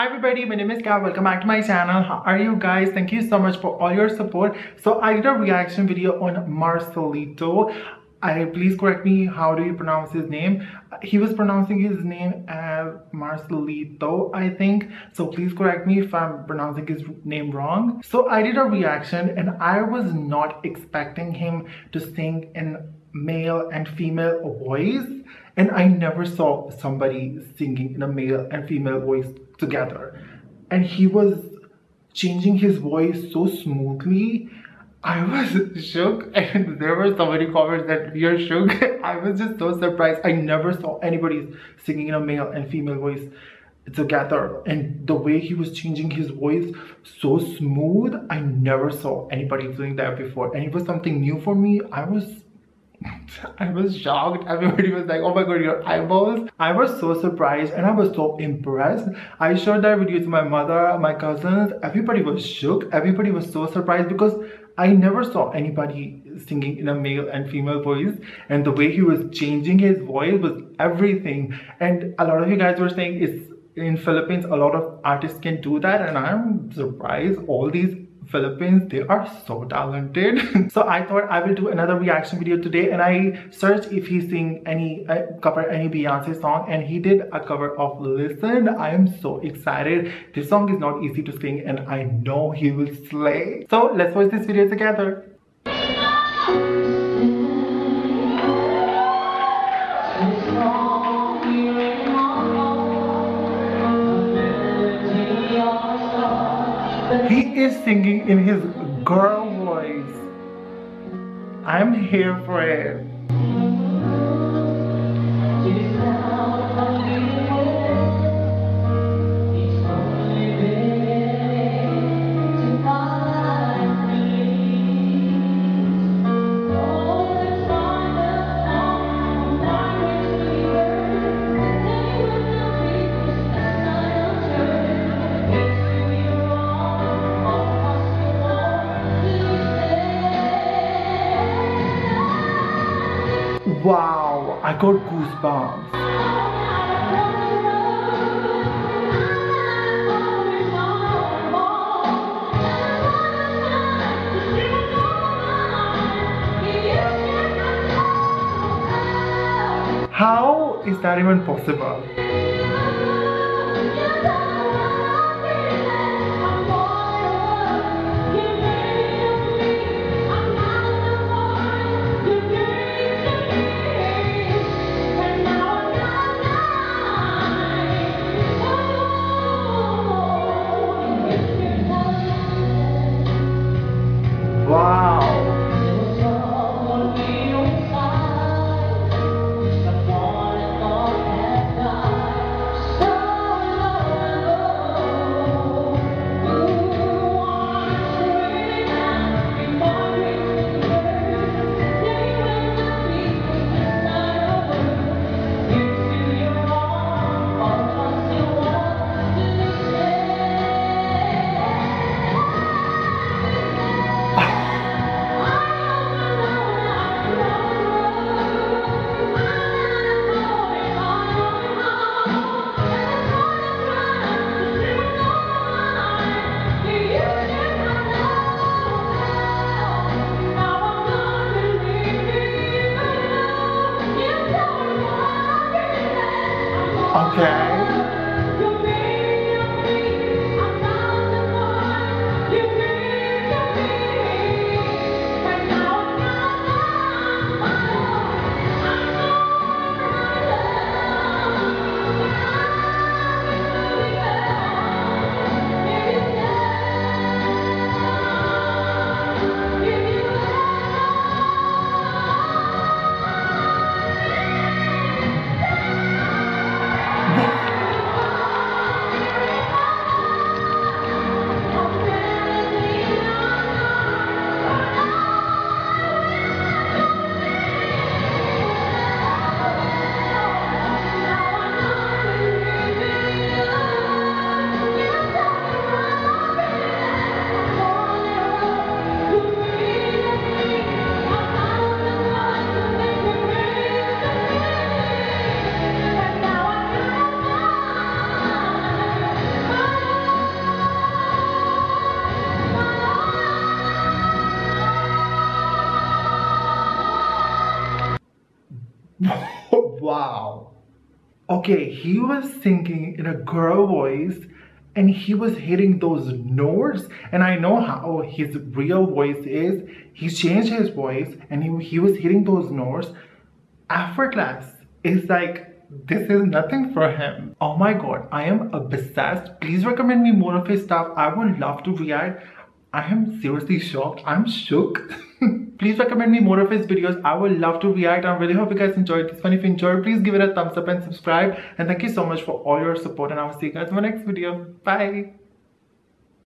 Hi everybody, my name is Gav. Welcome back to my channel. How are you guys? Thank you so much for all your support. So I did a reaction video on Marcelito. I please correct me. How do you pronounce his name? He was pronouncing his name as Marcelito, I think. So please correct me if I'm pronouncing his name wrong. So I did a reaction and I was not expecting him to sing in male and female voice and I never saw somebody singing in a male and female voice together. And he was changing his voice so smoothly. I was shook and there were so many comments that we are shook. I was just so surprised. I never saw anybody singing in a male and female voice together and the way he was changing his voice so smooth i never saw anybody doing that before and it was something new for me i was I was shocked. Everybody was like, oh my god, your eyeballs. I was so surprised and I was so impressed. I showed that video to my mother, my cousins. Everybody was shook. Everybody was so surprised because I never saw anybody singing in a male and female voice. And the way he was changing his voice was everything. And a lot of you guys were saying it's in Philippines, a lot of artists can do that. And I'm surprised all these Philippines, they are so talented. so I thought I will do another reaction video today and I searched if he sing any, uh, cover any Beyonce song and he did a cover of Listen. I am so excited. This song is not easy to sing and I know he will slay. So let's watch this video together. Is singing in his girl voice. I'm here for it. Wow, I got goosebumps. How is that even possible? wow. Okay, he was singing in a girl voice and he was hitting those notes and i know how his real voice is. He changed his voice and he, he was hitting those notes. Effortless it's like this is nothing for him. Oh my god i am obsessed. Please recommend me more of his stuff. I would love to react i am seriously shocked. I'm shook. Please recommend me more of his videos. I would love to react. I really hope you guys enjoyed this one. If you enjoyed please give it a thumbs up and subscribe. And thank you so much for all your support. And i will see you guys in my next video. Bye